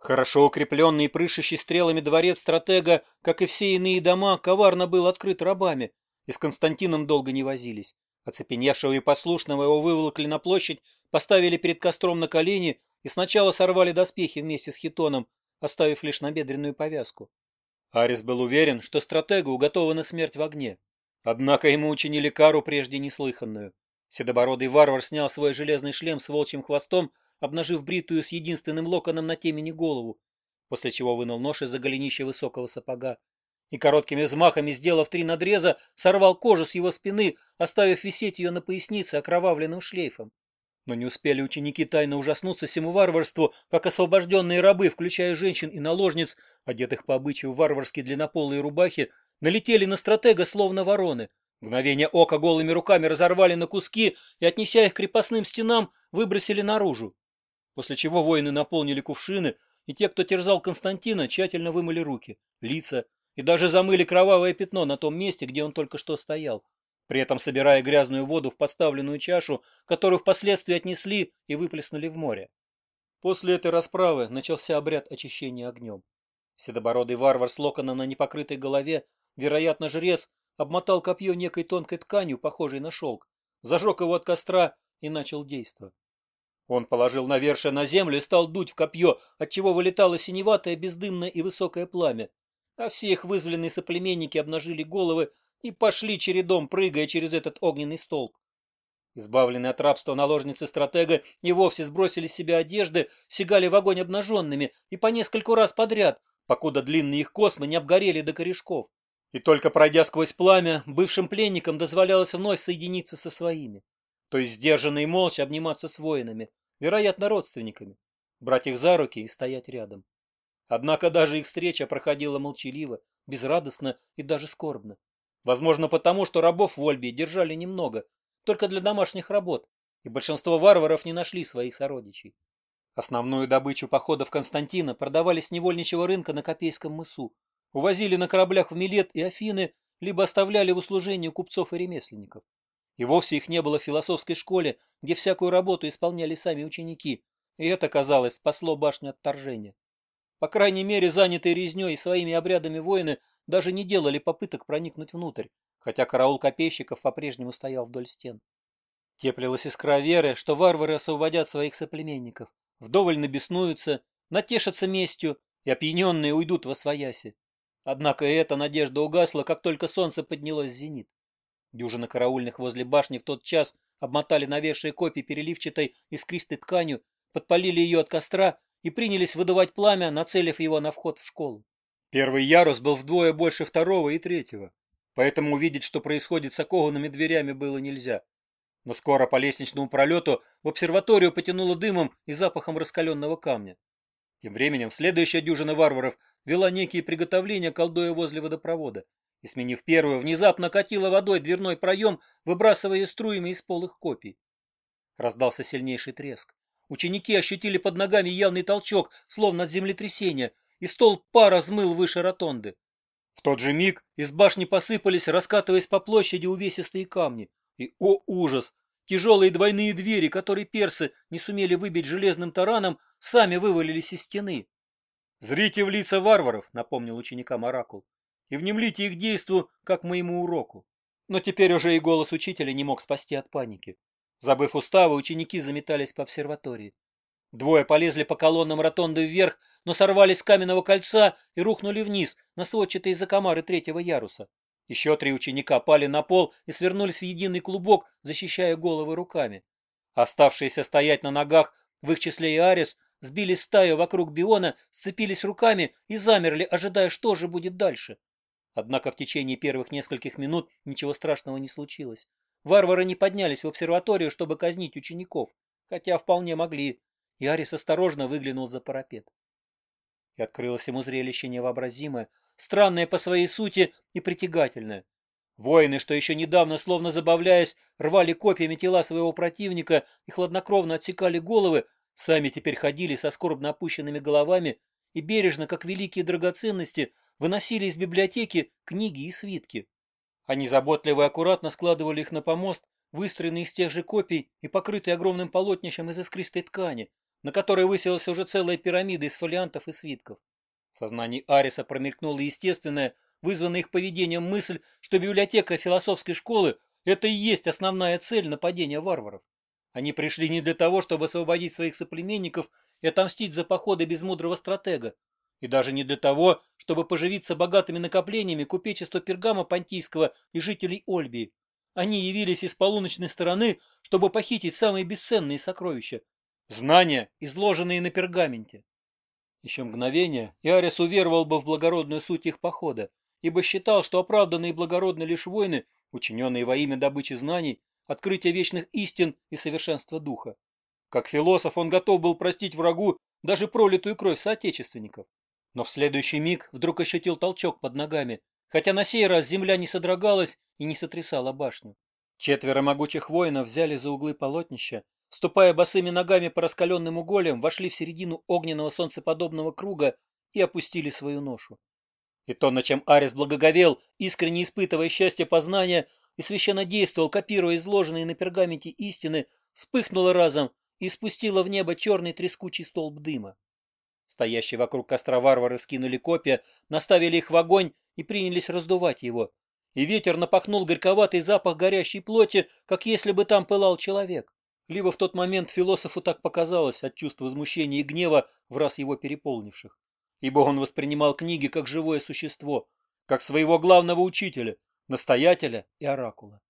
Хорошо укрепленный и прышащий стрелами дворец стратега, как и все иные дома, коварно был открыт рабами, и с Константином долго не возились. Оцепеневшего и послушного его выволокли на площадь, поставили перед костром на колени и сначала сорвали доспехи вместе с хитоном, оставив лишь набедренную повязку. Арис был уверен, что стратегу уготована смерть в огне. Однако ему учинили кару прежде неслыханную. Седобородый варвар снял свой железный шлем с волчьим хвостом обнажив бритую с единственным локоном на темени голову, после чего вынул нож из-за голенища высокого сапога и короткими взмахами, сделав три надреза, сорвал кожу с его спины, оставив висеть ее на пояснице окровавленным шлейфом. Но не успели ученики тайно ужаснуться всему варварству, как освобожденные рабы, включая женщин и наложниц, одетых по обычаю в варварские длиннополые рубахи, налетели на стратега словно вороны. Мгновение ока голыми руками разорвали на куски и, отнеся их к крепостным стенам, выбросили наружу после чего воины наполнили кувшины, и те, кто терзал Константина, тщательно вымыли руки, лица и даже замыли кровавое пятно на том месте, где он только что стоял, при этом собирая грязную воду в поставленную чашу, которую впоследствии отнесли и выплеснули в море. После этой расправы начался обряд очищения огнем. Седобородый варвар с локоном на непокрытой голове, вероятно, жрец, обмотал копье некой тонкой тканью, похожей на шелк, зажег его от костра и начал действовать. Он положил навершие на землю и стал дуть в копье, отчего вылетало синеватое, бездымное и высокое пламя. А все их вызвленные соплеменники обнажили головы и пошли чередом, прыгая через этот огненный столб. Избавленные от рабства наложницы стратега и вовсе сбросили с себя одежды, сигали в огонь обнаженными и по нескольку раз подряд, покуда длинные их космы не обгорели до корешков. И только пройдя сквозь пламя, бывшим пленникам дозволялось вновь соединиться со своими. То есть сдержанно и молча обниматься с воинами вероятно, родственниками, брать их за руки и стоять рядом. Однако даже их встреча проходила молчаливо, безрадостно и даже скорбно. Возможно, потому, что рабов в Ольбии держали немного, только для домашних работ, и большинство варваров не нашли своих сородичей. Основную добычу походов Константина продавали с невольничьего рынка на Копейском мысу, увозили на кораблях в Милет и Афины, либо оставляли в услужении купцов и ремесленников. И вовсе их не было в философской школе, где всякую работу исполняли сами ученики, и это, казалось, спасло башню отторжения. По крайней мере, занятые резнёй и своими обрядами воины даже не делали попыток проникнуть внутрь, хотя караул копейщиков по-прежнему стоял вдоль стен. Теплилась искра веры, что варвары освободят своих соплеменников, вдоволь набеснуются, натешатся местью и опьяненные уйдут во свояси. Однако и эта надежда угасла, как только солнце поднялось в зенит. Дюжины караульных возле башни в тот час обмотали навесшие копии переливчатой искристой тканью, подпалили ее от костра и принялись выдувать пламя, нацелив его на вход в школу. Первый ярус был вдвое больше второго и третьего, поэтому увидеть, что происходит с окованными дверями, было нельзя. Но скоро по лестничному пролету в обсерваторию потянуло дымом и запахом раскаленного камня. Тем временем следующая дюжина варваров вела некие приготовления, колдуя возле водопровода и, сменив первую, внезапно катила водой дверной проем, выбрасывая струями из полых копий. Раздался сильнейший треск. Ученики ощутили под ногами явный толчок, словно от землетрясения, и стол пара смыл выше ротонды. В тот же миг из башни посыпались, раскатываясь по площади увесистые камни. И, о ужас, тяжелые двойные двери, которые персы не сумели выбить железным тараном, сами вывалились из стены. «Зрите в лица варваров», — напомнил ученикам Оракул и внемлите их действу, как моему уроку. Но теперь уже и голос учителя не мог спасти от паники. Забыв уставы, ученики заметались по обсерватории. Двое полезли по колоннам ротонды вверх, но сорвались с каменного кольца и рухнули вниз, на сводчатые закомары третьего яруса. Еще три ученика пали на пол и свернулись в единый клубок, защищая головы руками. Оставшиеся стоять на ногах, в их числе и Арис, сбили стаю вокруг Биона, сцепились руками и замерли, ожидая, что же будет дальше. Однако в течение первых нескольких минут ничего страшного не случилось. Варвары не поднялись в обсерваторию, чтобы казнить учеников, хотя вполне могли. И Арис осторожно выглянул за парапет. И открылось ему зрелище невообразимое, странное по своей сути и притягательное. Воины, что еще недавно, словно забавляясь, рвали копьями тела своего противника и хладнокровно отсекали головы, сами теперь ходили со скорбно опущенными головами и бережно, как великие драгоценности, выносили из библиотеки книги и свитки. Они заботливо и аккуратно складывали их на помост, выстроенный из тех же копий и покрытый огромным полотнищем из искристой ткани, на которой высилась уже целая пирамида из фолиантов и свитков. В сознании Ариса промелькнула естественная, вызванная их поведением мысль, что библиотека философской школы – это и есть основная цель нападения варваров. Они пришли не для того, чтобы освободить своих соплеменников и отомстить за походы безмудрого стратега, и даже не для того, чтобы поживиться богатыми накоплениями купечества Пергама Понтийского и жителей Ольбии. Они явились из полуночной стороны, чтобы похитить самые бесценные сокровища – знания, изложенные на пергаменте. Еще мгновение, и Арис уверовал бы в благородную суть их похода, ибо считал, что оправданные и благородны лишь войны, учиненные во имя добычи знаний, открытия вечных истин и совершенства духа. Как философ он готов был простить врагу даже пролитую кровь соотечественников. Но в следующий миг вдруг ощутил толчок под ногами, хотя на сей раз земля не содрогалась и не сотрясала башню. Четверо могучих воинов взяли за углы полотнища, ступая босыми ногами по раскаленным уголям, вошли в середину огненного солнцеподобного круга и опустили свою ношу. И то, на чем Арис благоговел, искренне испытывая счастье познания, и священно действовал, копируя изложенные на пергаменте истины, вспыхнуло разом и спустило в небо черный трескучий столб дыма. Стоящие вокруг костра варвары скинули копья, наставили их в огонь и принялись раздувать его. И ветер напахнул горьковатый запах горящей плоти, как если бы там пылал человек. Либо в тот момент философу так показалось от чувств возмущения и гнева, в раз его переполнивших. Ибо он воспринимал книги как живое существо, как своего главного учителя, настоятеля и оракула.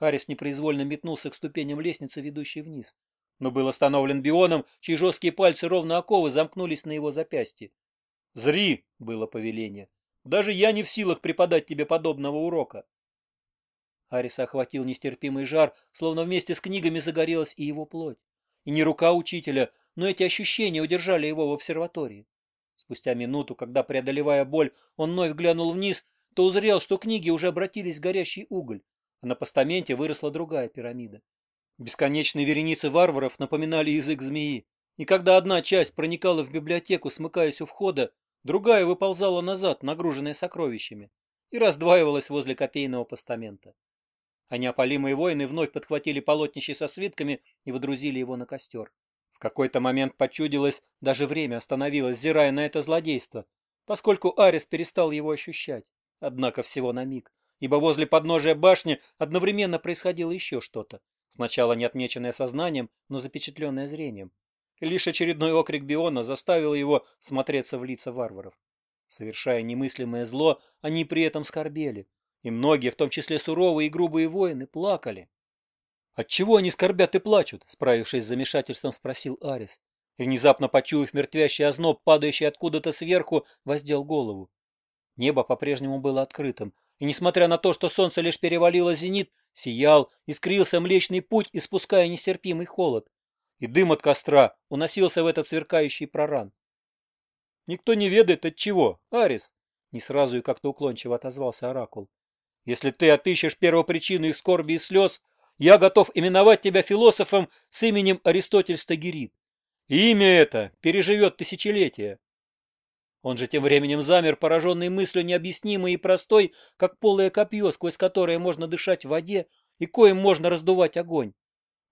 Харрис непроизвольно метнулся к ступеням лестницы, ведущей вниз но был остановлен Бионом, чьи жесткие пальцы ровно оковы замкнулись на его запястье. «Зри!» — было повеление. «Даже я не в силах преподать тебе подобного урока!» Ариса охватил нестерпимый жар, словно вместе с книгами загорелась и его плоть. И не рука учителя, но эти ощущения удержали его в обсерватории. Спустя минуту, когда, преодолевая боль, он вновь глянул вниз, то узрел, что книги уже обратились в горящий уголь, а на постаменте выросла другая пирамида. Бесконечные вереницы варваров напоминали язык змеи, и когда одна часть проникала в библиотеку, смыкаясь у входа, другая выползала назад, нагруженная сокровищами, и раздваивалась возле копейного постамента. А неопалимые воины вновь подхватили полотнище со свитками и водрузили его на костер. В какой-то момент почудилось, даже время остановилось, зирая на это злодейство, поскольку Арис перестал его ощущать, однако всего на миг, ибо возле подножия башни одновременно происходило еще что-то. Сначала не отмеченное сознанием, но запечатленное зрением. Лишь очередной окрик Биона заставил его смотреться в лица варваров. Совершая немыслимое зло, они при этом скорбели. И многие, в том числе суровые и грубые воины, плакали. «Отчего они скорбят и плачут?» — справившись с замешательством, спросил Арис. И, внезапно почуяв мертвящий озноб, падающий откуда-то сверху, воздел голову. Небо по-прежнему было открытым, и, несмотря на то, что солнце лишь перевалило зенит, сиял, искрился млечный путь, испуская нестерпимый холод. И дым от костра уносился в этот сверкающий проран. «Никто не ведает от чего, Арис!» Не сразу и как-то уклончиво отозвался Оракул. «Если ты отыщешь первопричину их скорби и слез, я готов именовать тебя философом с именем Аристотель Стагерит. И имя это переживет тысячелетия. Он же тем временем замер, пораженный мыслью необъяснимой и простой, как полое копье, сквозь которое можно дышать в воде и коим можно раздувать огонь.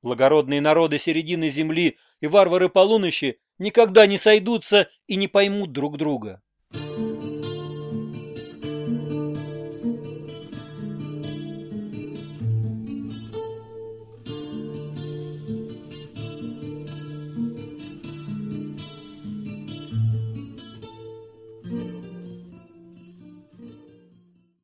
Благородные народы середины земли и варвары полуночи никогда не сойдутся и не поймут друг друга. Thank.